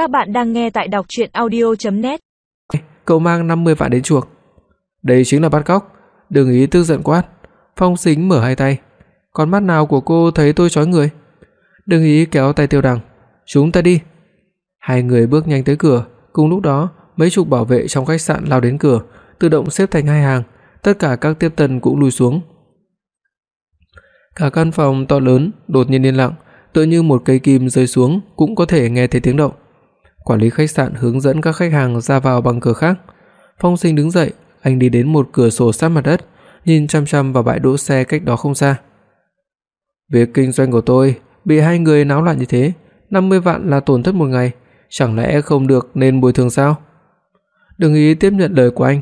Các bạn đang nghe tại đọc audio net Cậu mang 50 vạn đến chuộc. Đây chính là bắt cóc, đừng ý tức giận quát. Phong Sính mở hai tay. Con mắt nào của cô thấy tôi chói người? Đừng ý kéo tay Tiêu Đằng. Chúng ta đi. Hai người bước nhanh tới cửa, cùng lúc đó, mấy chục bảo vệ trong khách sạn lao đến cửa, tự động xếp thành hai hàng, tất cả các tiếp tân cũng lùi xuống. Cả căn phòng to lớn đột nhiên yên lặng, tựa như một cây kim rơi xuống cũng có thể nghe thấy tiếng động. Quản lý khách sạn hướng dẫn các khách hàng ra vào bằng cửa khác. Phong Sinh đứng dậy, anh đi đến một cửa sổ sát mặt đất, nhìn chăm chăm vào bãi đỗ xe cách đó không xa. Việc kinh doanh của tôi bị hai người náo loạn như thế, 50 vạn là tổn thất một ngày, chẳng lẽ không được nên bồi thường sao? Đừng ý tiếp nhận lời của anh,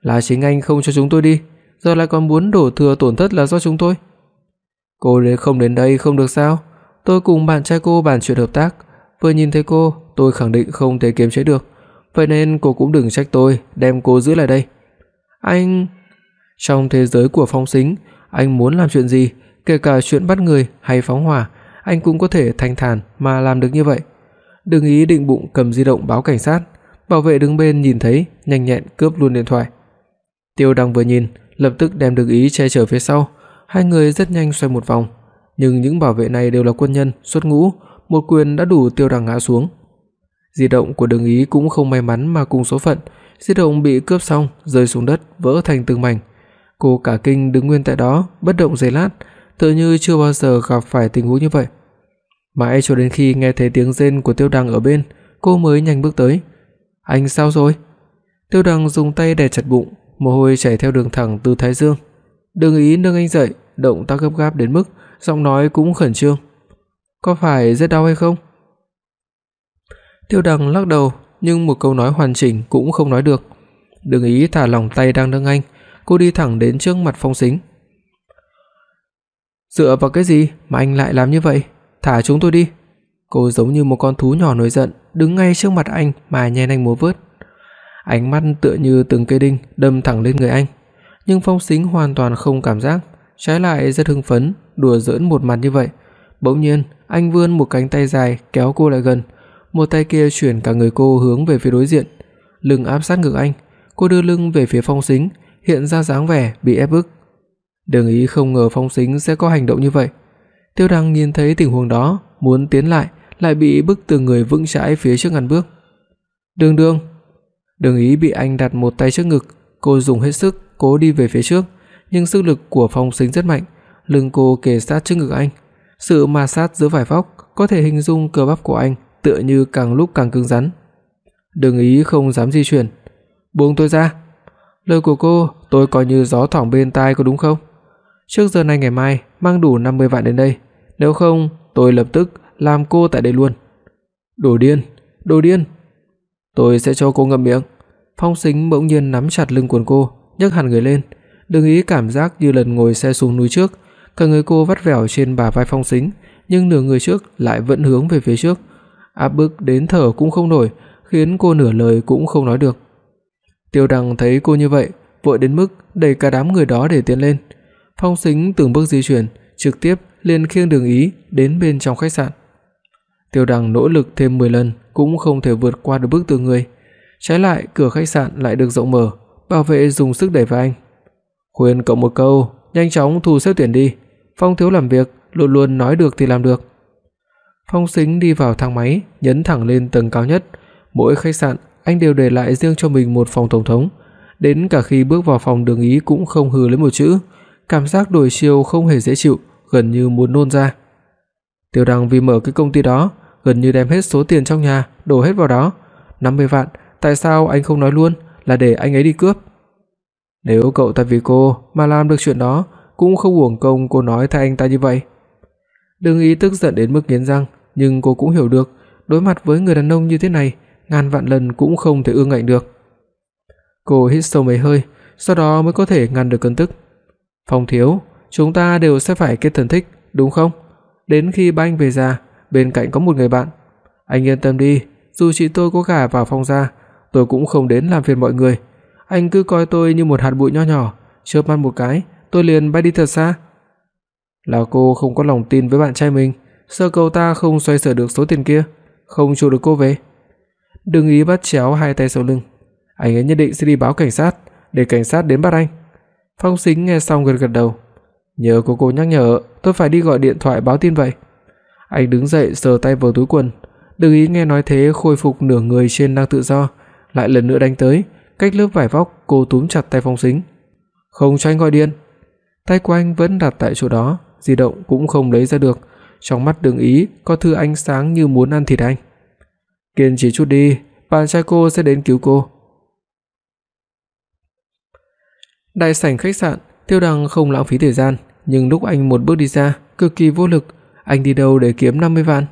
là chính anh không cho chúng tôi đi, giờ lại còn muốn đổ thừa tổn thất là do chúng tôi. Cô đến không đến đây không được sao? Tôi cùng bạn trai cô bàn chuyện hợp tác, vừa nhìn thấy cô, tôi khẳng định không thể kiềm chế được, vậy nên cô cũng đừng trách tôi đem cô giữ lại đây. Anh trong thế giới của Phong Sính, anh muốn làm chuyện gì, kể cả chuyện bắt người hay phóng hỏa, anh cũng có thể thanh thản mà làm được như vậy. Đừng ý định bụng cầm di động báo cảnh sát, bảo vệ đứng bên nhìn thấy, nhanh nhẹn cướp luôn điện thoại. Tiêu Đăng vừa nhìn, lập tức đem đường ý che chở phía sau, hai người rất nhanh xoay một vòng, nhưng những bảo vệ này đều là quân nhân xuất ngũ, một quyền đã đủ Tiêu Đăng ngã xuống. Di động của đường ý cũng không may mắn mà cùng số phận, di động bị cướp xong rơi xuống đất vỡ thành từng mảnh. Cô cả kinh đứng nguyên tại đó, bất động giây lát, tựa như chưa bao giờ gặp phải tình huống như vậy. Mãi cho đến khi nghe thấy tiếng rên của Tiêu Đăng ở bên, cô mới nhanh bước tới. "Anh sao rồi?" Tiêu Đăng dùng tay đè chặt bụng, mồ hôi chảy theo đường thẳng từ thái dương. đường ý nâng anh dậy, động tác gấp gáp đến mức giọng nói cũng khẩn trương. "Có phải rất đau hay không?" Tiêu Đằng lắc đầu, nhưng một câu nói hoàn chỉnh cũng không nói được. Đừng ý thả lỏng tay đang nâng anh, cô đi thẳng đến trước mặt Phong Sính. "Dựa vào cái gì mà anh lại làm như vậy? Thả chúng tôi đi." Cô giống như một con thú nhỏ nổi giận, đứng ngay trước mặt anh mà nhen anh múa vớt. Ánh mắt tựa như từng cây đinh đâm thẳng lên người anh, nhưng Phong Sính hoàn toàn không cảm giác, trái lại rất hưng phấn, đùa giỡn một mặt như vậy. Bỗng nhiên, anh vươn một cánh tay dài kéo cô lại gần, một tay kia chuyển cả người cô hướng về phía đối diện, lưng áp sát ngực anh, cô đưa lưng về phía Phong Sính, hiện ra dáng vẻ bị ép bức. Đường Ý không ngờ Phong Sính sẽ có hành động như vậy. Tiêu Đăng nhìn thấy tình huống đó, muốn tiến lại, lại bị bức từ người vững chãi phía trước ngăn bước. "Đường Đường." Đường Ý bị anh đặt một tay trước ngực, cô dùng hết sức cố đi về phía trước, nhưng sức lực của Phong Sính rất mạnh, lưng cô kề sát trước ngực anh. Sự ma sát giữa vải vóc có thể hình dung cơ bắp của anh tựa như càng lúc càng cứng rắn. Đường Ý không dám di chuyển. "Buông tôi ra." Lời của cô tôi coi như gió thoảng bên tai có đúng không? Trước giờ này ngày mai mang đủ 50 vạn đến đây, nếu không tôi lập tức làm cô tại đây luôn. Đồ điên, đồ điên. Tôi sẽ cho cô ngậm miệng. Phong Sính bỗng nhiên nắm chặt lưng quần cô, nhấc hẳn người lên, đừng ý cảm giác như lần ngồi xe xuống núi trước, cả người cô vắt vẻo trên bả vai Phong Sính, nhưng nửa người trước lại vẫn hướng về phía trước, áp bức đến thở cũng không nổi, khiến cô nửa lời cũng không nói được. Tiêu Đăng thấy cô như vậy, vội đến mức đẩy cả đám người đó để tiến lên. Phong Sính từng bước di chuyển, trực tiếp liền khiêng Đường Ý đến bên trong khách sạn. Tiêu Đăng nỗ lực thêm 10 lần cũng không thể vượt qua được bức tường người. Trái lại, cửa khách sạn lại được rộng mở, bảo vệ dùng sức đẩy vào anh. "Khuyên cậu một câu, nhanh chóng thu xếp tiền đi, Phong thiếu làm việc luôn luôn nói được thì làm được." Phong Sính đi vào thang máy, nhấn thẳng lên tầng cao nhất, mỗi khách sạn anh đều để lại riêng cho mình một phòng tổng thống, đến cả khi bước vào phòng Đường Ý cũng không hừ lấy một chữ, cảm giác đổi chiều không hề dễ chịu, gần như muốn nôn ra. Tiêu Đăng vì mở cái công ty đó, gần như đem hết số tiền trong nhà đổ hết vào đó, 50 vạn, tại sao anh không nói luôn là để anh ấy đi cướp? Nếu cậu ta vì cô mà làm được chuyện đó, cũng không uổng công cô nói thay anh ta như vậy. Đường ý tức giận đến mức nghiến răng, nhưng cô cũng hiểu được, đối mặt với người đàn ông như thế này, ngàn vạn lần cũng không thể ương ngạnh được. Cô hít sâu mấy hơi, sau đó mới có thể ngăn được cơn tức. Phong thiếu, chúng ta đều sẽ phải kết thân thích, đúng không? Đến khi ba anh về già, bên cạnh có một người bạn. Anh yên tâm đi, dù chị tôi có gả vào Phong gia, tôi cũng không đến làm phiền mọi người. Anh cứ coi tôi như một hạt bụi nho nhỏ, chớp mắt một cái, tôi liền bay đi thật xa. Là cô không có lòng tin với bạn trai mình, sợ cậu ta không xoay sở được số tiền kia, không chu được cô về. Đừng ý bắt chéo hai tay sau lưng. Anh ấy nhất định sẽ đi báo cảnh sát, để cảnh sát đến bắt anh. Phong Sính nghe xong gật gật đầu. Nhờ cô cô nhắc nhở, tôi phải đi gọi điện thoại báo tin vậy. Anh đứng dậy sờ tay vào túi quần, đừng ý nghe nói thế khôi phục nửa người trên đang tự do, lại lần nữa đánh tới, cách lớp vải vóc cô túm chặt tay Phong Sính. "Không cho anh gọi điện." Tay của anh vẫn đặt tại chỗ đó, di động cũng không lấy ra được, trong mắt Đường Ý có thứ ánh sáng như muốn ăn thịt anh. "Kiên trì chút đi, bạn trai cô sẽ đến cứu cô." Đại sảnh khách sạn, Tiêu đăng không lãng phí thời gian, nhưng lúc anh một bước đi ra, cực kỳ vô lực, anh đi đâu để kiếm 50 vạn?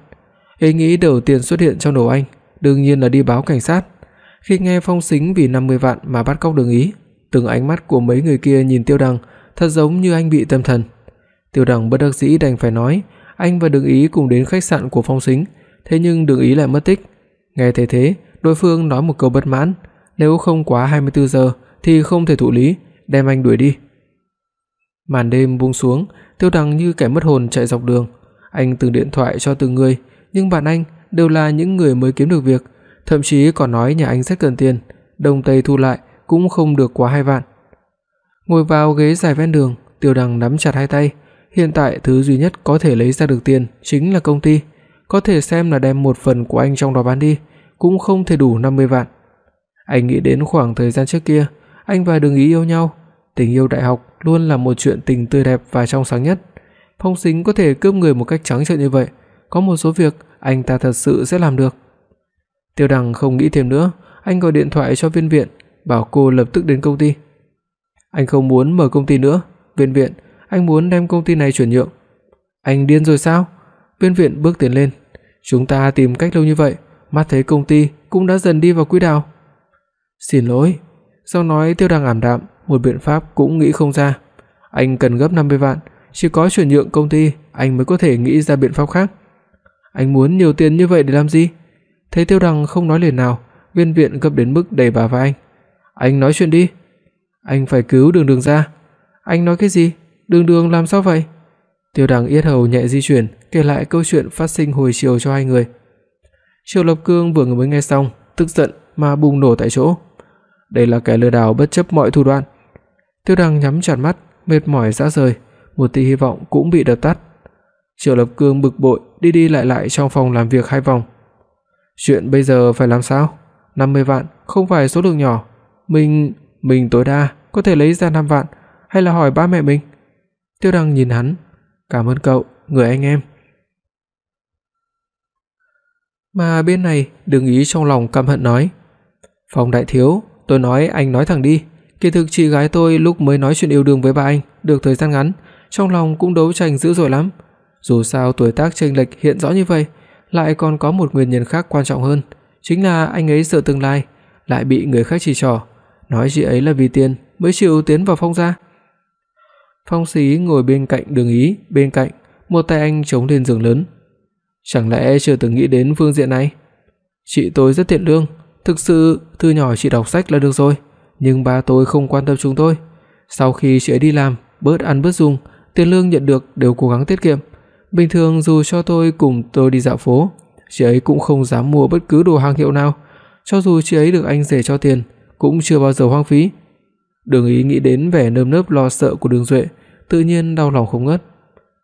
Ý nghĩ đầu tiên xuất hiện trong đầu anh, đương nhiên là đi báo cảnh sát. Khi nghe Phong Sính vì 50 vạn mà bắt cóc Đường Ý, từng ánh mắt của mấy người kia nhìn Tiêu đăng thật giống như anh bị tâm thần. Tiêu đăng bất đắc dĩ đành phải nói, anh và Đường Ý cùng đến khách sạn của Phong Sính, thế nhưng Đường Ý lại mất tích. Nghe thế thế, đối phương nói một câu bất mãn, nếu không quá 24 giờ thì không thể thụ lý, đem anh đuổi đi. Màn đêm buông xuống, Tiêu Đằng như kẻ mất hồn chạy dọc đường. Anh từng điện thoại cho từng người, nhưng bạn anh đều là những người mới kiếm được việc, thậm chí còn nói nhà anh rất cần tiền, đồng tây thu lại cũng không được quá 2 vạn. Ngồi vào ghế dài ven đường, Tiêu Đằng nắm chặt hai tay, hiện tại thứ duy nhất có thể lấy ra được tiền chính là công ty, có thể xem là đem một phần của anh trong đó bán đi, cũng không thể đủ 50 vạn. Anh nghĩ đến khoảng thời gian trước kia, anh và Đường Ý yêu nhau, tình yêu đại học luôn là một chuyện tình tươi đẹp và trong sáng nhất. Phong Sính có thể cướp người một cách trắng trợn như vậy, có một số việc anh ta thật sự sẽ làm được. Tiêu Đằng không nghĩ thêm nữa, anh gọi điện thoại cho Viên Viện, bảo cô lập tức đến công ty. Anh không muốn mở công ty nữa, Viên Viện, anh muốn đem công ty này chuyển nhượng. Anh điên rồi sao? Viên Viện bước tiến lên. Chúng ta tìm cách lâu như vậy, mắt thấy công ty cũng đã dần đi vào quỹ đạo. Xin lỗi, Giọng nói Tiêu Đằng ảm đạm, một biện pháp cũng nghĩ không ra. Anh cần gấp 50 vạn, chỉ có chuyển nhượng công ty anh mới có thể nghĩ ra biện pháp khác. Anh muốn nhiều tiền như vậy để làm gì? Thấy Tiêu Đằng không nói lời nào, Viên Viện gấp đến mức đẩy bà vai anh. Anh nói chuyện đi. Anh phải cứu Đường Đường ra. Anh nói cái gì? Đường Đường làm sao vậy? Tiêu Đằng yết hầu nhẹ di chuyển, kể lại câu chuyện phát sinh hồi chiều cho hai người. Triệu Lập Cương vừa mới nghe xong, tức giận mà bùng nổ tại chỗ. Đây là kẻ lừa đảo bất chấp mọi thủ đoạn. Tiêu Đăng nhắm chặt mắt, mệt mỏi rã rời, một tia hy vọng cũng bị đập tắt. Triệu Lập Cương bực bội đi đi lại lại trong phòng làm việc hai vòng. Chuyện bây giờ phải làm sao? 50 vạn không phải số lượng nhỏ, mình mình tối đa có thể lấy ra 5 vạn hay là hỏi ba mẹ mình? Tiêu Đăng nhìn hắn, "Cảm ơn cậu, người anh em." Mà bên này, Đường Ý trong lòng căm hận nói: "Phong đại thiếu, Tôi nói anh nói thẳng đi, kỳ thực chị gái tôi lúc mới nói chuyện yêu đương với ba anh, được thời gian ngắn, trong lòng cũng đấu tranh dữ dội lắm. Dù sao tuổi tác chênh lệch hiện rõ như vậy, lại còn có một nguyên nhân khác quan trọng hơn, chính là anh ấy sợ tương lai lại bị người khác chỉ trỏ, nói chị ấy là vì tiền mới chịu tiến vào Phong gia. Phong Sĩ ngồi bên cạnh Đường Ý, bên cạnh, một tay anh chống lên giường lớn. Chẳng lẽ chưa từng nghĩ đến phương diện này? Chị tôi rất thiện lương, Thực sự thư nhỏ chị đọc sách là được rồi, nhưng ba tôi không quan tâm chúng tôi. Sau khi chị ấy đi làm, bớt ăn bớt dùng, tiền lương nhận được đều cố gắng tiết kiệm. Bình thường dù cho tôi cùng tôi đi dạo phố, chị ấy cũng không dám mua bất cứ đồ hàng hiệu nào, cho dù chị ấy được anh rể cho tiền, cũng chưa bao giờ hoang phí. Đường Ý nghĩ đến vẻ nơm nớp lo sợ của Đường Duệ, tự nhiên đau lòng không ngớt.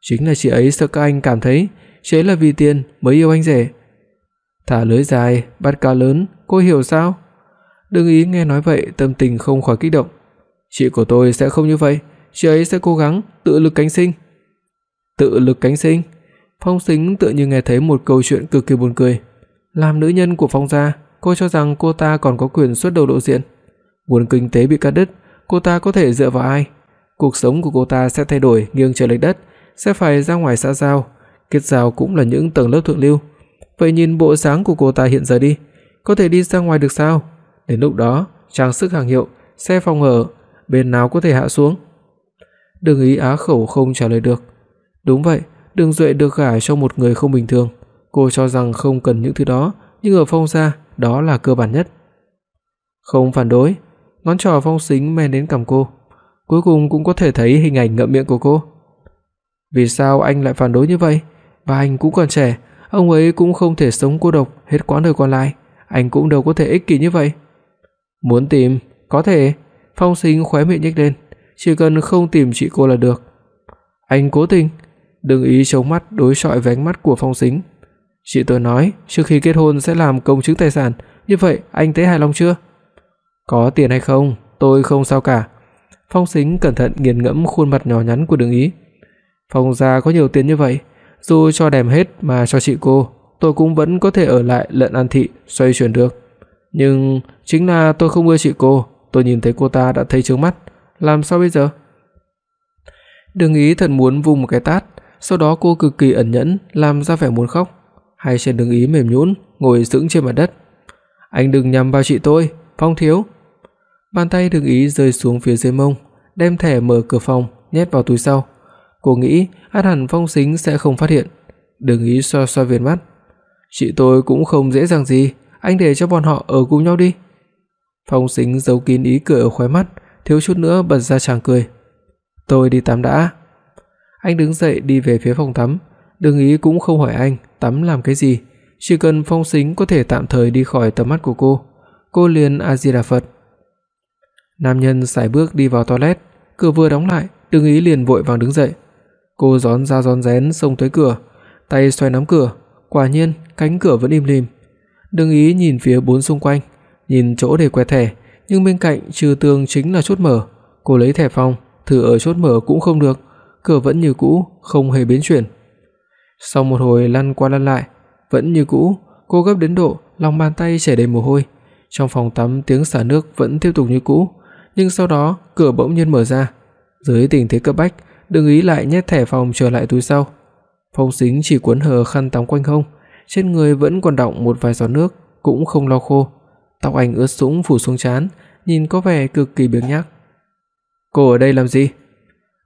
Chính là chị ấy sợ các anh cảm thấy chị ấy là vì tiền mới yêu anh rể. Thả lưới dài, bắt cá lớn, cô hiểu sao? Đường ý nghe nói vậy, tâm tình không khỏi kích động. Chị của tôi sẽ không như vậy, chị ấy sẽ cố gắng tự lực cánh sinh. Tự lực cánh sinh? Phong Sính tự như nghe thấy một câu chuyện cực kỳ buồn cười. Làm nữ nhân của Phong gia, cô cho rằng cô ta còn có quyền xuất đầu lộ diện. Nguồn kinh tế bị cắt đứt, cô ta có thể dựa vào ai? Cuộc sống của cô ta sẽ thay đổi nghiêng trời lệch đất, sẽ phải ra ngoài xã giao, kết giao cũng là những tầng lớp thượng lưu. Vậy nhìn bộ dáng của cô ta hiện giờ đi, có thể đi ra ngoài được sao? Đến lúc đó, trang sức hàng hiệu, xe phòng ở, bên nào có thể hạ xuống? Đường Ý á khẩu không trả lời được. Đúng vậy, Đường Duệ được gả cho một người không bình thường, cô cho rằng không cần những thứ đó, nhưng ở Phong gia, đó là cơ bản nhất. Không phản đối, ngón trỏ Phong Sính men đến cằm cô, cuối cùng cũng có thể thấy hình ảnh ngậm miệng của cô. Vì sao anh lại phản đối như vậy? Và anh cũng còn trẻ, ông ấy cũng không thể sống cô độc hết quãng đời còn lại, anh cũng đâu có thể ích kỷ như vậy. Muốn tìm, có thể. Phong Sính khóe miệng nhếch lên, chỉ cần không tìm chị cô là được. Anh cố tình, đừng ý chống mắt đối chọi với ánh mắt của Phong Sính. Chị tôi nói, trước khi kết hôn sẽ làm công chứng tài sản, như vậy anh thấy hài lòng chưa? Có tiền hay không, tôi không sao cả. Phong Sính cẩn thận nghiền ngẫm khuôn mặt nhỏ nhắn của Đường Ý. Phong gia có nhiều tiền như vậy, dù cho đem hết mà cho chị cô, tôi cũng vẫn có thể ở lại lận An thị xoay chuyển được. Nhưng chính là tôi không ưa chị cô, tôi nhìn thấy cô ta đã thấy chướng mắt, làm sao bây giờ? Đường Ý thật muốn vung một cái tát, sau đó cô cực kỳ ẩn nhẫn làm ra vẻ muốn khóc. Hai chân Đường Ý mềm nhũn, ngồi sững trên mặt đất. "Anh đừng nhằm vào chị tôi, Phong thiếu." Bàn tay Đường Ý rơi xuống phía dưới mông, đem thẻ mở cửa phòng nhét vào túi sau. Cô nghĩ ắt hẳn Phong Sính sẽ không phát hiện. Đường Ý xoa xoa viền mắt. "Chị tôi cũng không dễ dàng gì, anh để cho bọn họ ở cùng nhau đi." Phong Sính giấu kín ý cười ở khóe mắt, thiếu chút nữa bật ra tràng cười. "Tôi đi tắm đã." Anh đứng dậy đi về phía phòng tắm, Đường Ý cũng không hỏi anh tắm làm cái gì, chỉ cần Phong Sính có thể tạm thời đi khỏi tầm mắt của cô, cô liền A Di Đà Phật. Nam nhân sải bước đi vào toilet, cửa vừa đóng lại, Đường Ý liền vội vàng đứng dậy. Cô gión ra gión rén xông tới cửa, tay xoay nắm cửa, quả nhiên cánh cửa vẫn im lìm. Đường Ý nhìn phía bốn xung quanh, nhìn chỗ để quẹt thẻ, nhưng bên cạnh trừ tường chính là chốt mở. Cô lấy thẻ phòng, thử ở chốt mở cũng không được, cửa vẫn như cũ, không hề biến chuyển. Sau một hồi lăn qua lăn lại, vẫn như cũ, cô gấp đến độ lòng bàn tay chảy đầy mồ hôi. Trong phòng tắm tiếng xả nước vẫn tiếp tục như cũ, nhưng sau đó cửa bỗng nhiên mở ra. Dưới tình thế cấp bách, Đường Ý lại nhét thẻ phòng trở lại túi sau. Phong Sính chỉ cuốn hờ khăn tắm quanh hông, trên người vẫn còn đọng một vài giọt nước, cũng không lau khô. Tóc anh ướt sũng phủ xuống trán, nhìn có vẻ cực kỳ biếng nhác. "Cô ở đây làm gì?"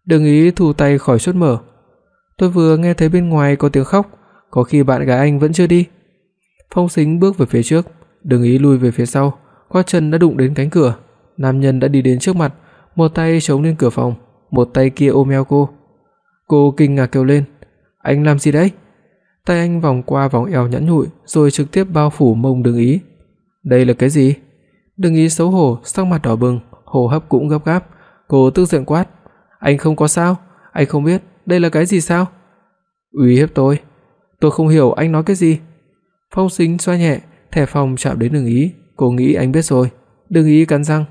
Đường Ý thu tay khỏi chốt mở. "Tôi vừa nghe thấy bên ngoài có tiếng khóc, có khi bạn gái anh vẫn chưa đi." Phong Sính bước về phía trước, Đường Ý lùi về phía sau, qua chân đã đụng đến cánh cửa. Nam nhân đã đi đến trước mặt, một tay chống lên cửa phòng, một tay kia ôm eo cô. Cô kinh ngạc kêu lên, "Anh làm gì đấy?" Tay anh vòng qua vòng eo nhẵn nhụi, rồi trực tiếp bao phủ mông Đường Ý. "Đây là cái gì?" Đường Ý xấu hổ, sắc mặt đỏ bừng, hô hấp cũng gấp gáp. Cô tức giận quát, "Anh không có sao? Anh không biết đây là cái gì sao?" "Uy hiếp tôi?" "Tôi không hiểu anh nói cái gì." Phong Sính xoa nhẹ, thẻ phòng chạm đến Đường Ý, cô nghĩ anh biết rồi. Đường Ý cắn răng,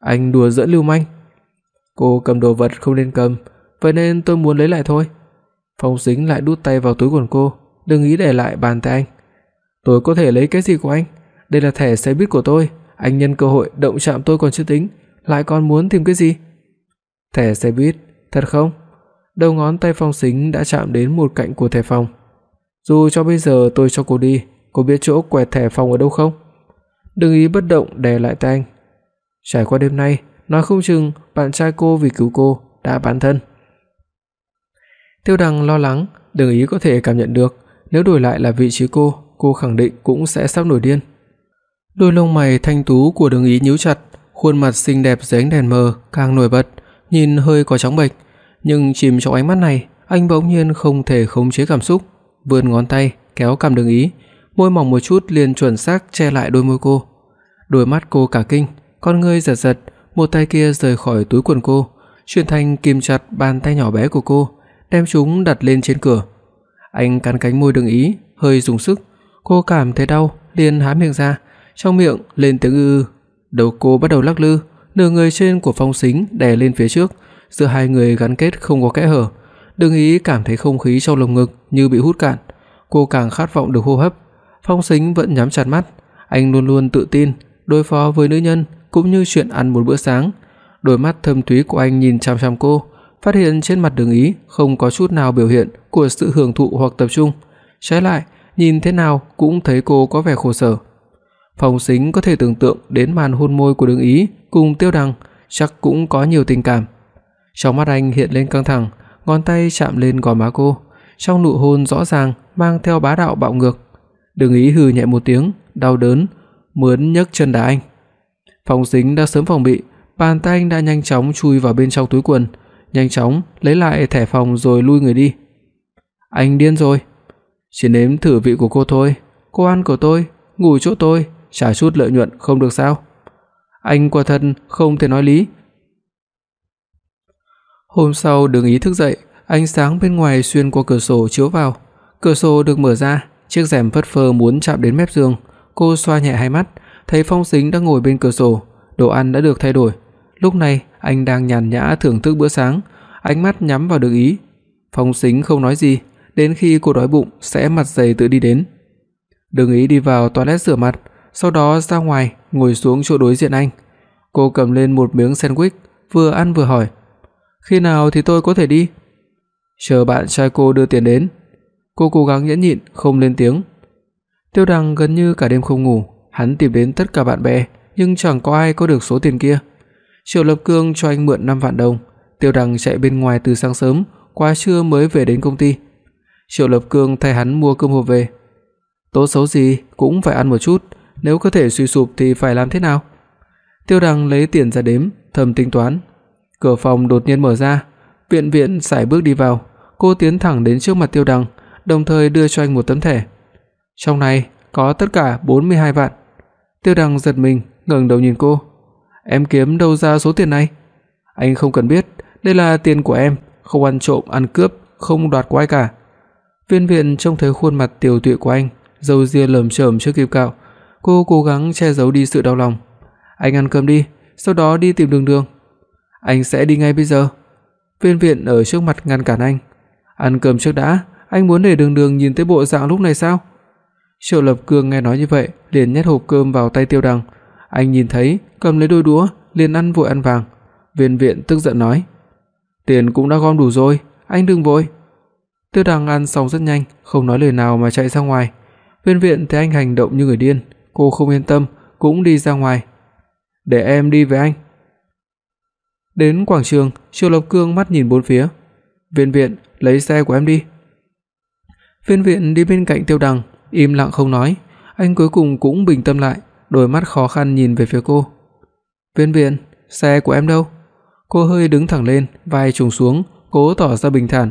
"Anh đùa giỡn lưu manh." Cô cầm đồ vật không nên cầm, vậy nên tôi muốn lấy lại thôi. Phong Sính lại đút tay vào túi quần cô, đừng ý để lại bàn tay anh. Tôi có thể lấy cái gì của anh? Đây là thẻ xe buýt của tôi, anh nhân cơ hội động chạm tôi còn chưa tính, lại còn muốn tìm cái gì? Thẻ xe buýt, thật không? Đầu ngón tay Phong Sính đã chạm đến một cạnh của thẻ phòng. Dù cho bây giờ tôi cho cô đi, cô biết chỗ quẹt thẻ phòng ở đâu không? Đừng ý bất động đè lại tay anh. Trải qua đêm nay, nói không chừng bạn trai cô vì cứu cô đã bán thân. Tiêu Đằng lo lắng, Đừng ý có thể cảm nhận được, nếu đổi lại là vị trí cô, cô khẳng định cũng sẽ sắp nổi điên. Đôi lông mày thanh tú của Đường Ý nhíu chặt, khuôn mặt xinh đẹp dưới ánh đèn mờ càng nổi bật, nhìn hơi có chóng bệch, nhưng chìm trong ánh mắt này, anh bỗng nhiên không thể khống chế cảm xúc, vươn ngón tay kéo cằm Đường Ý, môi mỏng một chút liền chuẩn xác che lại đôi môi cô. Đôi mắt cô cả kinh, con ngươi giật giật, một tay kia rời khỏi túi quần cô, chuyển thành kìm chặt bàn tay nhỏ bé của cô, đem chúng đặt lên trên cửa. Anh cắn cánh môi Đường Ý, hơi dùng sức, cô cảm thấy đau, liền há miệng ra, trong miệng lên tiếng ư. Đầu cô bắt đầu lắc lư, nửa người trên của Phong Sính đè lên phía trước, giữa hai người gắn kết không có kẽ hở. Đường Ý cảm thấy không khí trong lồng ngực như bị hút cạn, cô càng khát vọng được hô hấp. Phong Sính vẫn nhắm chặt mắt, anh luôn luôn tự tin đối phó với nữ nhân cũng như chuyện ăn một bữa sáng. Đôi mắt thâm thúy của anh nhìn chằm chằm cô, phát hiện trên mặt Đường Ý không có chút nào biểu hiện của sự hưởng thụ hoặc tập trung, trái lại, nhìn thế nào cũng thấy cô có vẻ khổ sở. Phong Sính có thể tưởng tượng đến màn hôn môi của Đường Ý cùng Tiêu Đằng, chắc cũng có nhiều tình cảm. Trong mắt anh hiện lên căng thẳng, ngón tay chạm lên gò má cô, trong nụ hôn rõ ràng mang theo bá đạo bạo ngược. Đường Ý hừ nhẹ một tiếng, đau đớn, muốn nhấc chân đá anh. Phong dính đã sớm phòng bị, bàn tay anh đã nhanh chóng chui vào bên trong túi quần, nhanh chóng lấy lại thẻ phòng rồi lui người đi. Anh điên rồi. Chỉ nếm thử vị của cô thôi, cô ăn của tôi, ngủ chỗ tôi, trả chút lợi nhuận không được sao? Anh quả thật không thể nói lý. Hôm sau Đường Ý thức dậy, ánh sáng bên ngoài xuyên qua cửa sổ chiếu vào. Cửa sổ được mở ra, chiếc rèm phất phơ muốn chạm đến mép giường. Cô xoa nhẹ hai mắt, thấy Phong Sính đang ngồi bên cửa sổ, đồ ăn đã được thay đổi. Lúc này, anh đang nhàn nhã thưởng thức bữa sáng, ánh mắt nhắm vào Đường Ý. Phong Sính không nói gì, đến khi cô đói bụng sẽ mặt dày tự đi đến. Đường Ý đi vào toilet rửa mặt, sau đó ra ngoài, ngồi xuống chỗ đối diện anh. Cô cầm lên một miếng sandwich, vừa ăn vừa hỏi: "Khi nào thì tôi có thể đi?" "Chờ bạn trai cô đưa tiền đến." Cô cố gắng nhẫn nhịn không lên tiếng. Tiêu Đằng gần như cả đêm không ngủ, hắn tìm đến tất cả bạn bè, nhưng chẳng có ai có được số tiền kia. Triệu Lập Cương cho anh mượn 5 vạn đồng, Tiêu Đằng chạy bên ngoài từ sáng sớm, qua trưa mới về đến công ty. Triệu Lập Cương thay hắn mua cơm hộp về. Tốt xấu gì cũng phải ăn một chút, nếu cơ thể suy sụp thì phải làm thế nào? Tiêu Đằng lấy tiền ra đếm, thầm tính toán. Cửa phòng đột nhiên mở ra, Viện Viện sải bước đi vào, cô tiến thẳng đến trước mặt Tiêu Đằng, đồng thời đưa cho anh một tấm thẻ. Trong này có tất cả 42 vạn. Tiêu Đằng giật mình, ngẩng đầu nhìn cô. Em kiếm đâu ra số tiền này? Anh không cần biết, đây là tiền của em, không ăn trộm, ăn cướp, không đoạt của ai cả. Viên Viện trông thấy khuôn mặt tiều tụy của anh, râu ria lởm chởm chưa kịp cạo, cô cố gắng che giấu đi sự đau lòng. "Anh ăn cơm đi, sau đó đi tìm Đường Đường." "Anh sẽ đi ngay bây giờ." Viên Viện ở trước mặt ngăn cản anh. "Ăn cơm trước đã, anh muốn để Đường Đường nhìn thấy bộ dạng lúc này sao?" Triệu Lập Cương nghe nói như vậy, liền nhét hộp cơm vào tay Tiêu Đằng. Anh nhìn thấy, cầm lấy đôi đũa, liền ăn vội ăn vàng. Viên Viện tức giận nói: "Tiền cũng đã gom đủ rồi, anh đừng vội." Tiêu Đằng ăn xong rất nhanh, không nói lời nào mà chạy ra ngoài. Viên Viện thấy anh hành động như người điên, cô không yên tâm, cũng đi ra ngoài. "Để em đi với anh." Đến quảng trường, Triệu Lập Cương mắt nhìn bốn phía. "Viên Viện, lấy xe của em đi." Viên Viện đi bên cạnh Tiêu Đằng, im lặng không nói, anh cuối cùng cũng bình tâm lại, đôi mắt khó khăn nhìn về phía cô. "Viên Viện, xe của em đâu?" Cô hơi đứng thẳng lên, vai trùng xuống, cố tỏ ra bình thản.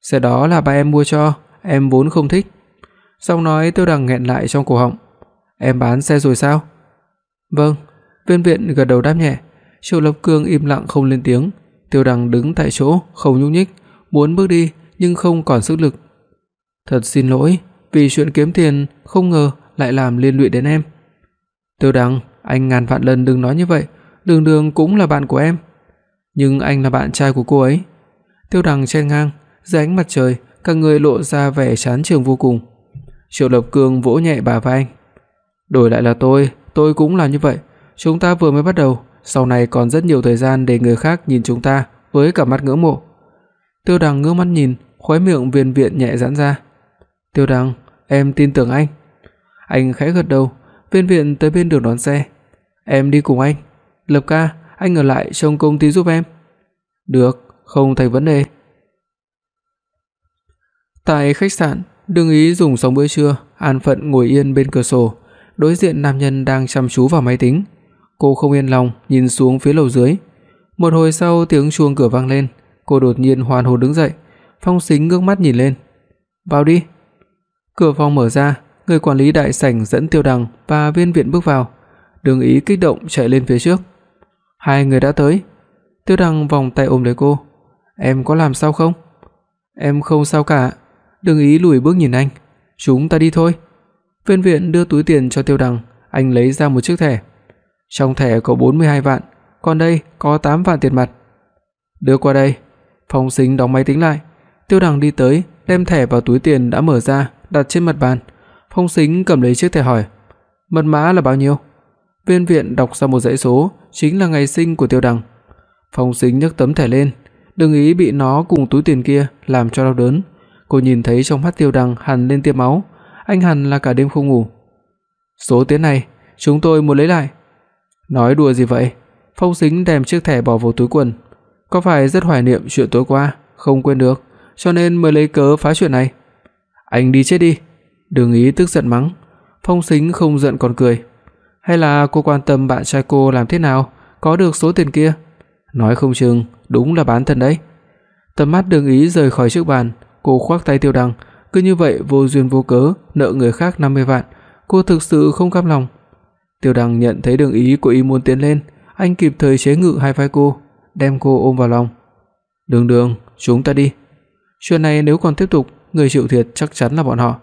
"Xe đó là ba em mua cho, em vốn không thích." Giọng nói Tiêu Đằng nghẹn lại trong cổ họng. "Em bán xe rồi sao?" "Vâng." Viên Viện gật đầu đáp nhẹ. Triệu Lập Cương im lặng không lên tiếng, Tiêu Đằng đứng tại chỗ không nhúc nhích, muốn bước đi nhưng không còn sức lực. "Thật xin lỗi, vì chuyện kiếm tiền không ngờ lại làm liên lụy đến em." "Tiêu Đằng, anh ngàn vạn lần đừng nói như vậy, Đường Đường cũng là bạn của em." "Nhưng anh là bạn trai của cô ấy." Tiêu Đằng chen ngang, dưới ánh mặt trời, cả người lộ ra vẻ chán chường vô cùng. Triệu Lập Cương vỗ nhẹ bà vai anh. "Đổi lại là tôi, tôi cũng là như vậy. Chúng ta vừa mới bắt đầu, sau này còn rất nhiều thời gian để người khác nhìn chúng ta với cả mắt ngưỡng mộ." Tiêu Đằng ngước mắt nhìn, khóe miệng viên viện nhẹ giãn ra. "Tiêu Đằng, em tin tưởng anh." Anh khẽ gật đầu, viên viện tới bên đường đón xe. "Em đi cùng anh." "Lập ca, anh ở lại trông công ty giúp em." "Được, không thành vấn đề." Tại khách sạn, Đường Ý dùng xong bữa trưa, an phận ngồi yên bên cửa sổ, đối diện nam nhân đang chăm chú vào máy tính. Cô không yên lòng nhìn xuống phía lầu dưới. Một hồi sau tiếng chuông cửa vang lên, cô đột nhiên hoàn hồn đứng dậy, Phong Sính ngước mắt nhìn lên. "Vào đi." Cửa phòng mở ra, người quản lý đại sảnh dẫn Tiêu Đằng và Viên Viện bước vào. Đường Ý kích động chạy lên phía trước. Hai người đã tới. Tiêu Đằng vòng tay ôm lấy cô. "Em có làm sao không?" "Em không sao cả." đường ý lùi bước nhìn anh. "Chúng ta đi thôi." Viên Viện đưa túi tiền cho Tiêu Đằng, anh lấy ra một chiếc thẻ. Trong thẻ có 42 vạn, còn đây có 8 vạn tiền mặt. "Đưa qua đây." Phong Sính đóng máy tính lại. Tiêu Đằng đi tới, đem thẻ vào túi tiền đã mở ra, đặt trên mặt bàn. Phong Sính cầm lấy chiếc thẻ hỏi: "Mật mã là bao nhiêu?" Viên Viện đọc ra một dãy số, chính là ngày sinh của Tiêu Đằng. Phong Sính nhấc tấm thẻ lên, đừng ý bị nó cùng túi tiền kia làm cho đau đớn, Cô nhìn thấy trong mắt Tiêu Đằng hằn lên tia máu, anh hằn là cả đêm không ngủ. "Số tiền này, chúng tôi muốn lấy lại." Nói đùa gì vậy? Phong Sính đem chiếc thẻ bỏ vào túi quần. Có phải rất hoài niệm chuyện tối qua, không quên được, cho nên mới lấy cớ phá chuyện này. Anh đi chết đi. Đường Ý tức giận mắng. Phong Sính không giận còn cười. Hay là cô quan tâm bạn trai cô làm thế nào, có được số tiền kia? Nói không chừng đúng là bán thân đấy. Tầm mắt Đường Ý rời khỏi chiếc bàn, Cô khoác tay Tiêu Đăng, cứ như vậy vô duyên vô cớ nợ người khác 50 vạn, cô thực sự không cam lòng. Tiêu Đăng nhận thấy Đường Ý cố ý muốn tiến lên, anh kịp thời chế ngự hai vai cô, đem cô ôm vào lòng. "Đường Đường, chúng ta đi." Chuyện này nếu còn tiếp tục, người chịu thiệt chắc chắn là bọn họ.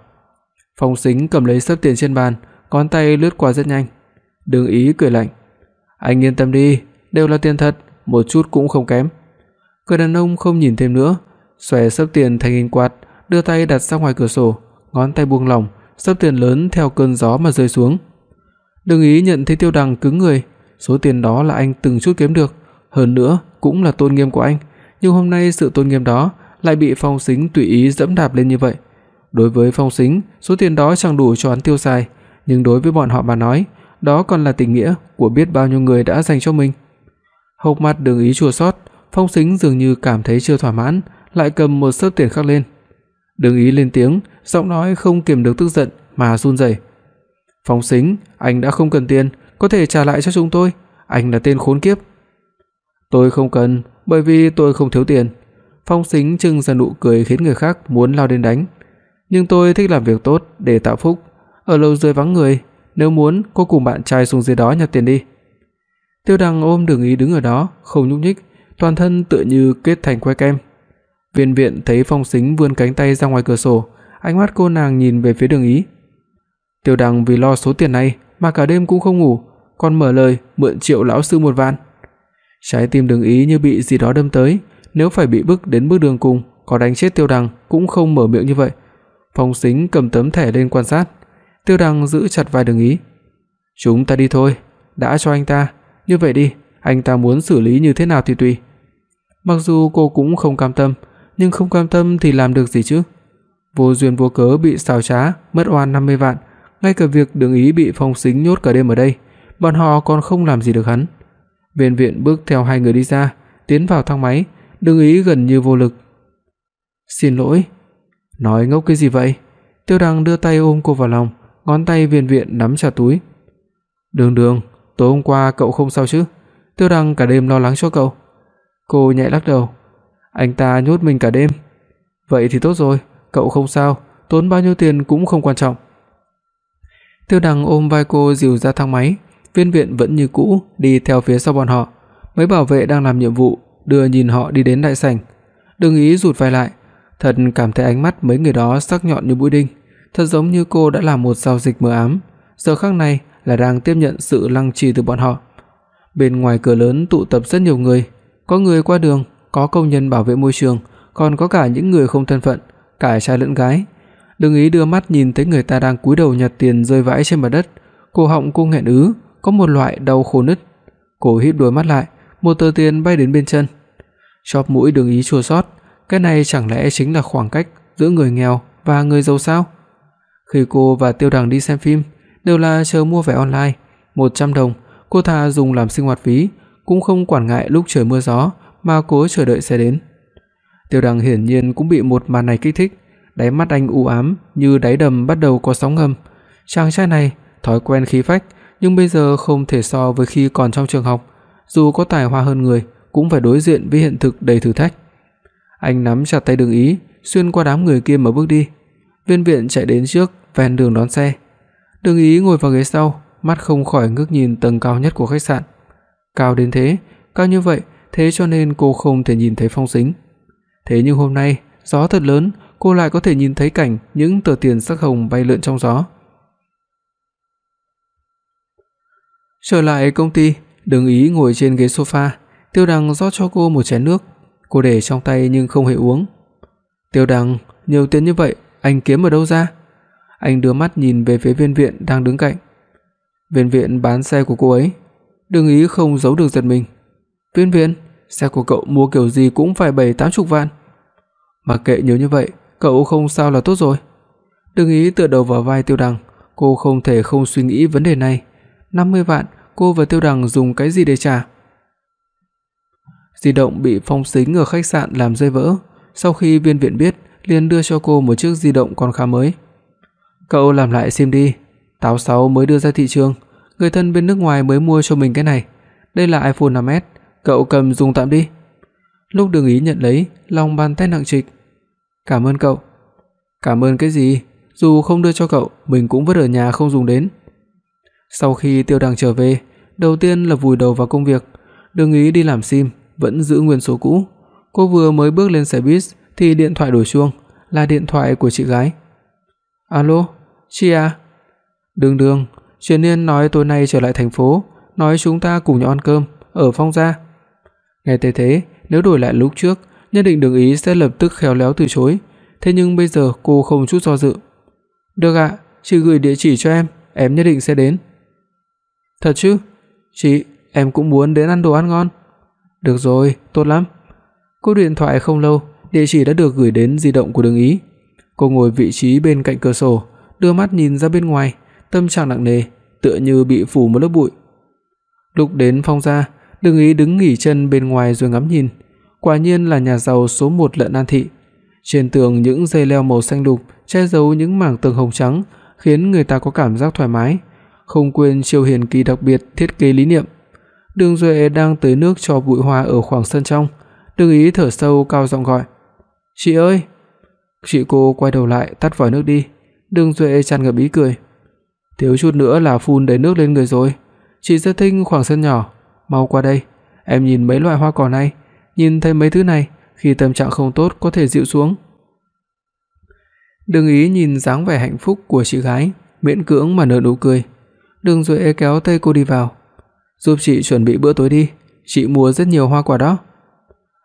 Phong Sính cầm lấy sấp tiền trên bàn, ngón tay lướt qua rất nhanh. Đường Ý cười lạnh, "Anh yên tâm đi, đều là tiền thật, một chút cũng không kém." Người đàn ông không nhìn thêm nữa, xòe sấp tiền thành hình quạt, đưa tay đặt ra ngoài cửa sổ, ngón tay buông lỏng, sấp tiền lớn theo cơn gió mà rơi xuống. Đường Ý nhận thấy Tiêu Đằng cứng người, số tiền đó là anh từng chút kiếm được, hơn nữa cũng là tôn nghiêm của anh, nhưng hôm nay sự tôn nghiêm đó lại bị Phong Sính tùy ý dẫm đạp lên như vậy. Đối với Phong Sính, số tiền đó chẳng đủ cho hắn tiêu xài, nhưng đối với bọn họ mà nói, đó còn là tình nghĩa của biết bao nhiêu người đã dành cho mình. Hốc mắt Đường Ý chua xót, Phong Sính dường như cảm thấy chưa thỏa mãn, lại cầm một xấp tiền khác lên. Đường Ý lên tiếng, giọng nói không kiềm được tức giận mà run rẩy. "Phong Sính, anh đã không cần tiền, có thể trả lại cho chúng tôi, anh là tên khốn kiếp." "Tôi không cần, bởi vì tôi không thiếu tiền." Phong Sính trưng ra nụ cười khiến người khác muốn lao đến đánh. "Nhưng tôi thích làm việc tốt để tạo phúc, ở lâu dưới vắng người, nếu muốn cô cùng bạn trai xuống dưới đó nhặt tiền đi." Tiêu Đằng ôm Đường Ý đứng ở đó, không nhúc nhích, toàn thân tựa như kết thành que kem. Viên Viện thấy Phong Sính vươn cánh tay ra ngoài cửa sổ, ánh mắt cô nàng nhìn về phía Đường Ý. Tiêu Đằng vì lo số tiền này mà cả đêm cũng không ngủ, còn mở lời mượn Triệu lão sư một vạn. Trái tim Đường Ý như bị gì đó đâm tới, nếu phải bị bức đến bước đường cùng, có đánh chết Tiêu Đằng cũng không mở miệng như vậy. Phong Sính cầm tấm thẻ lên quan sát, Tiêu Đằng giữ chặt vài Đường Ý. "Chúng ta đi thôi, đã cho anh ta, như vậy đi, anh ta muốn xử lý như thế nào thì tùy." Mặc dù cô cũng không cam tâm, nhưng không cam tâm thì làm được gì chứ? Vô duyên vô cớ bị xào trá, mất oan 50 vạn, ngay cả việc Đường Ý bị Phong Sính nhốt cả đêm ở đây, bọn họ còn không làm gì được hắn. Viên Viện bước theo hai người đi ra, tiến vào thang máy, Đường Ý gần như vô lực. "Xin lỗi." Nói ngốc cái gì vậy? Tiêu Đăng đưa tay ôm cô vào lòng, ngón tay Viên Viện nắm chặt túi. "Đường Đường, tối hôm qua cậu không sao chứ?" Tiêu Đăng cả đêm lo lắng cho cậu. Cô nhẹ lắc đầu. Anh ta nhốt mình cả đêm. Vậy thì tốt rồi, cậu không sao, tốn bao nhiêu tiền cũng không quan trọng. Tiêu Đằng ôm vai cô dìu ra thang máy, Viên Viện vẫn như cũ đi theo phía sau bọn họ. Mấy bảo vệ đang làm nhiệm vụ đưa nhìn họ đi đến đại sảnh. đường ý rụt vai lại, thật cảm thấy ánh mắt mấy người đó sắc nhọn như mũi đinh, thật giống như cô đã làm một giao dịch mờ ám, giờ khắc này là đang tiếp nhận sự lăng trì từ bọn họ. Bên ngoài cửa lớn tụ tập rất nhiều người, có người qua đường, có công nhân bảo vệ môi trường, còn có cả những người không thân phận, cả trai lẫn gái. đường ý đưa mắt nhìn thấy người ta đang cúi đầu nhặt tiền rơi vãi trên mặt đất, cổ họng cô nghẹn ứ, có một loại đau khô nứt. Cô híp đôi mắt lại, một tờ tiền bay đến bên chân. Chóp mũi Đường Ý chua xót, cái này chẳng lẽ chính là khoảng cách giữa người nghèo và người giàu sao? Khi cô và Tiêu Đằng đi xem phim, đều là chờ mua vé online, 100 đồng, cô thà dùng làm sinh hoạt phí, cũng không quản ngại lúc trời mưa gió mà cố chờ đợi xe đến. Tiêu Đằng hiển nhiên cũng bị một màn này kích thích, đáy mắt anh u ám như đáy đầm bắt đầu có sóng ngầm. Chàng trai này thói quen khí phách, nhưng bây giờ không thể so với khi còn trong trường học, dù có tài hoa hơn người cũng phải đối diện với hiện thực đầy thử thách. Anh nắm chặt tay Đường Ý, xuyên qua đám người kia mà bước đi. Viên Viện chạy đến trước, ven đường đón xe. Đường Ý ngồi vào ghế sau, mắt không khỏi ngước nhìn tầng cao nhất của khách sạn. Cao đến thế, cao như vậy, thế cho nên cô không thể nhìn thấy Phong Sính. Thế nhưng hôm nay, gió thật lớn, cô lại có thể nhìn thấy cảnh những tờ tiền sắc hồng bay lượn trong gió. Trở lại công ty, Đừng Ý ngồi trên ghế sofa, Tiêu Đằng rót cho cô một chén nước, cô để trong tay nhưng không hề uống. "Tiêu Đằng, nhiều tiền như vậy anh kiếm ở đâu ra?" Anh đưa mắt nhìn về phía Viên Viện đang đứng cạnh. Viên Viện bán xe của cô ấy, Đừng Ý không giấu được giật mình. "Viên Viện, xe của cậu mua kiểu gì cũng phải bảy tám chục vạn." Mặc kệ nhiều như vậy, cậu không sao là tốt rồi. Đừng Ý tựa đầu vào vai Tiêu Đằng, cô không thể không suy nghĩ vấn đề này. 50 vạn, cô và Tiêu Đằng dùng cái gì để trả? Di động bị Phong Sính ở khách sạn làm rơi vỡ, sau khi Viên Viện biết, liền đưa cho cô một chiếc di động còn khá mới. "Cậu làm lại sim đi, Táo 6 mới đưa ra thị trường, người thân bên nước ngoài mới mua cho mình cái này. Đây là iPhone 5s, cậu cầm dùng tạm đi." Lúc Đường Ý nhận lấy, lòng bàn tay nặng trịch. "Cảm ơn cậu." "Cảm ơn cái gì? Dù không đưa cho cậu, mình cũng vứt ở nhà không dùng đến." Sau khi Tiêu Đằng trở về, đầu tiên là vùi đầu vào công việc, đừng ý đi làm sim, vẫn giữ nguyên số cũ. Cô vừa mới bước lên xe buýt thì điện thoại đổ chuông, là điện thoại của chị gái. "Alo, chị à?" "Đường Đường, Truyền Niên nói tối nay trở lại thành phố, nói chúng ta cùng nhau ăn cơm ở Phong gia." Nghe thế thế, nếu đổi lại lúc trước, nhất định Đường Ý sẽ lập tức khéo léo từ chối, thế nhưng bây giờ cô không chút do dự. "Được ạ, chị gửi địa chỉ cho em, em nhất định sẽ đến." "Thật chứ?" "Chị, em cũng muốn đến ăn đồ ăn ngon." "Được rồi, tốt lắm." Cô điện thoại không lâu, địa chỉ đã được gửi đến di động của Đường Ý. Cô ngồi vị trí bên cạnh cửa sổ, đưa mắt nhìn ra bên ngoài, tâm trạng nặng nề, tựa như bị phủ một lớp bụi. Lúc đến Phong gia, Đường Ý đứng nghỉ chân bên ngoài rồi ngắm nhìn, quả nhiên là nhà giàu số 1 Lận An thị. Trên tường những dây leo màu xanh lục che giấu những mảng tường hồng trắng, khiến người ta có cảm giác thoải mái. Không quên chiêu hiền kỳ đặc biệt thiết kế lý niệm. Đường Duệ đang tưới nước cho bụi hoa ở khoảng sân trong, Đường Ý thở sâu cao giọng gọi: "Chị ơi!" Chị cô quay đầu lại tắt vòi nước đi. Đường Duệ tràn ngập ý cười. Thiếu chút nữa là phun đầy nước lên người rồi. Chị rất thích khoảng sân nhỏ, mau qua đây, em nhìn mấy loại hoa cỏ này, nhìn thấy mấy thứ này, khi tâm trạng không tốt có thể dịu xuống. Đường Ý nhìn dáng vẻ hạnh phúc của chị gái, miễn cưỡng mà nở nụ cười. Đường Duệ kéo tay cô đi vào. "Giúp chị chuẩn bị bữa tối đi, chị mua rất nhiều hoa quả đó."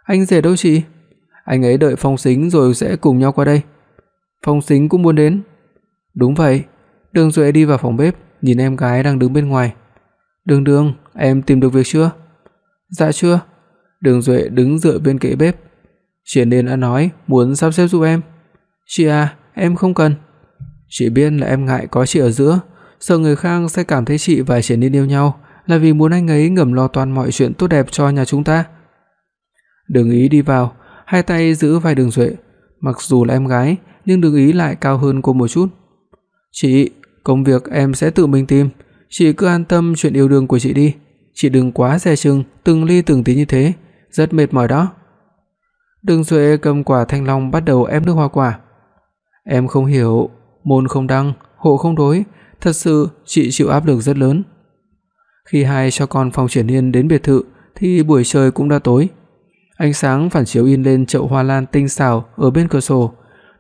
"Anh rể đâu chị?" "Anh ấy đợi Phong Sính rồi sẽ cùng nhau qua đây." "Phong Sính cũng muốn đến?" "Đúng vậy." Đường Duệ đi vào phòng bếp, nhìn em gái đang đứng bên ngoài. "Đường Đường, em tìm được việc chưa?" "Dạ chưa." Đường Duệ đứng dựa bên kệ bếp. Triển Liên đã nói muốn sắp xếp giúp em. "Chị à, em không cần." Chị biết là em ngại có chị ở giữa, sợ người khác sẽ cảm thấy chị và Triển Liên yêu nhau là vì muốn anh ấy ngầm lo toàn mọi chuyện tốt đẹp cho nhà chúng ta. Đường Ý đi vào, hai tay giữ vai Đường Duệ, mặc dù là em gái, nhưng Đường Ý lại cao hơn cô một chút. "Chị, công việc em sẽ tự mình tìm, chị cứ an tâm chuyện yêu đương của chị đi, chị đừng quá dè chừng từng ly từng tí như thế, rất mệt mỏi đó." Đường Duệ cầm quả thanh long bắt đầu ép nước hoa quả. "Em không hiểu, môn không đăng, hộ không đối, thật sự chị chịu áp lực rất lớn." Khi hai cho con Phong Triển Nhiên đến biệt thự thì buổi trời cũng đã tối. Ánh sáng phản chiếu in lên chậu hoa lan tinh xảo ở bên cửa sổ,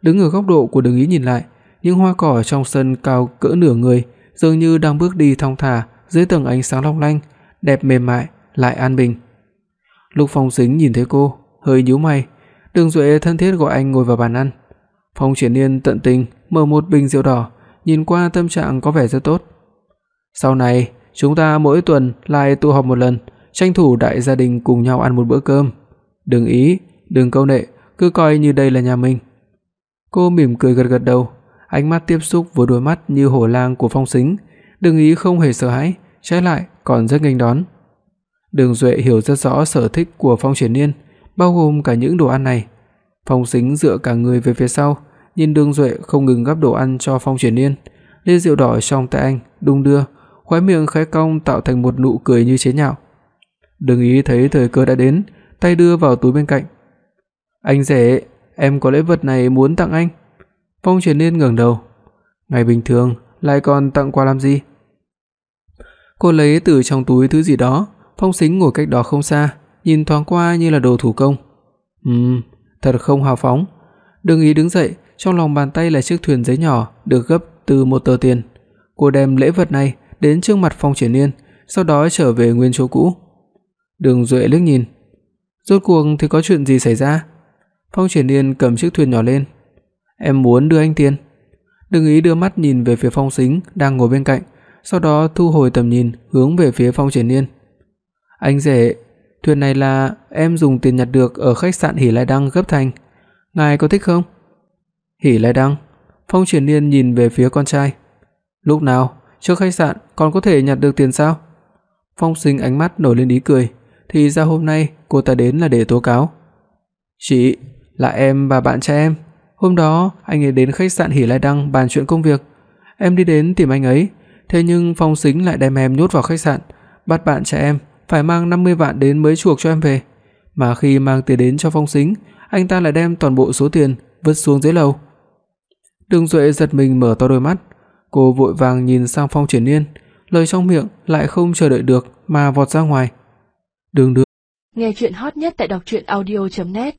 đứng ở góc độ của Đường Ý nhìn lại, những hoa cỏ trong sân cao cỡ nửa người dường như đang bước đi thong thả dưới tầng ánh sáng long lanh, đẹp mềm mại lại an bình. Lục Phong Sính nhìn thấy cô, hơi nhíu mày, Đường Duệ thân thiết gọi anh ngồi vào bàn ăn. Phong Triển Nhiên tận tình mở một bình rượu đỏ, nhìn qua tâm trạng có vẻ rất tốt. Sau này, chúng ta mỗi tuần lại tụ họp một lần, tranh thủ đại gia đình cùng nhau ăn một bữa cơm. Đừng ý, đừng câu nệ, cứ coi như đây là nhà mình." Cô mỉm cười gật gật đầu, ánh mắt tiếp xúc với đôi mắt như hổ lang của Phong Sính, Đường Ý không hề sợ hãi, trái lại còn rất nghênh đón. Đường Duệ hiểu rất rõ sở thích của Phong Triển Nhiên, bao gồm cả những đồ ăn này. Phong Sính dựa cả người về phía sau, nhìn Đường Duệ không ngừng gắp đồ ăn cho Phong Triển Nhiên, ly rượu đỏ trong tay anh đung đưa, khóe miệng khẽ cong tạo thành một nụ cười như chế nhạo. Đường Ý thấy thời cơ đã đến, tay đưa vào túi bên cạnh. "Anh rể, em có lễ vật này muốn tặng anh." Phong Triển Nhiên ngẩng đầu. "Ngày bình thường lại còn tặng quà làm gì?" Cô lấy từ trong túi thứ gì đó, Phong Sính ngồi cách đó không xa, nhìn thoáng qua như là đồ thủ công. Ừm, thật không hào phóng. Đường Ý đứng dậy, trong lòng bàn tay là chiếc thuyền giấy nhỏ được gấp từ một tờ tiền. Cô đem lễ vật này đến trước mặt Phong Triển Nhiên, sau đó trở về nguyên chỗ cũ. Đường Duệ liếc nhìn, Rốt cuộc thì có chuyện gì xảy ra? Phong Triển Nhiên cầm chiếc thuyền nhỏ lên. Em muốn đưa anh tiền. Đừng ý đưa mắt nhìn về phía Phong Sính đang ngồi bên cạnh, sau đó thu hồi tầm nhìn hướng về phía Phong Triển Nhiên. Anh rể, thuyền này là em dùng tiền nhặt được ở khách sạn Hỉ Lai Đăng gấp thành. Ngài có thích không? Hỉ Lai Đăng? Phong Triển Nhiên nhìn về phía con trai. Lúc nào, trước khách sạn còn có thể nhặt được tiền sao? Phong Sinh ánh mắt nổi lên ý cười thì ra hôm nay cô ta đến là để tố cáo. "Chị, là em và bạn trai em. Hôm đó anh ấy đến khách sạn Hỉ Lai Đăng bàn chuyện công việc. Em đi đến tìm anh ấy, thế nhưng Phong Sính lại đem em nhốt vào khách sạn, bắt bạn trai em phải mang 50 vạn đến mới chuộc cho em về. Mà khi mang tiền đến cho Phong Sính, anh ta lại đem toàn bộ số tiền vứt xuống dưới lầu." Đường Duệ giật mình mở to đôi mắt, cô vội vàng nhìn sang Phong Triển Nhiên, lời trong miệng lại không chờ đợi được mà vọt ra ngoài. "Đường Đường." Nghe truyện hot nhất tại doctruyenaudio.net